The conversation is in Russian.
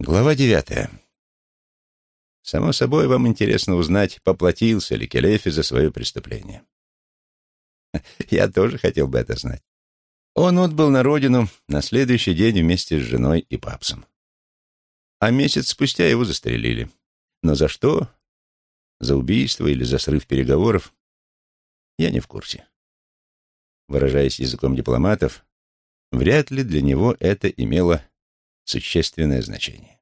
Глава девятая. Само собой, вам интересно узнать, поплатился ли Келефи за свое преступление. Я тоже хотел бы это знать. Он отбыл на родину на следующий день вместе с женой и папсом. А месяц спустя его застрелили. Но за что? За убийство или за срыв переговоров? Я не в курсе. Выражаясь языком дипломатов, вряд ли для него это имело существенное значение.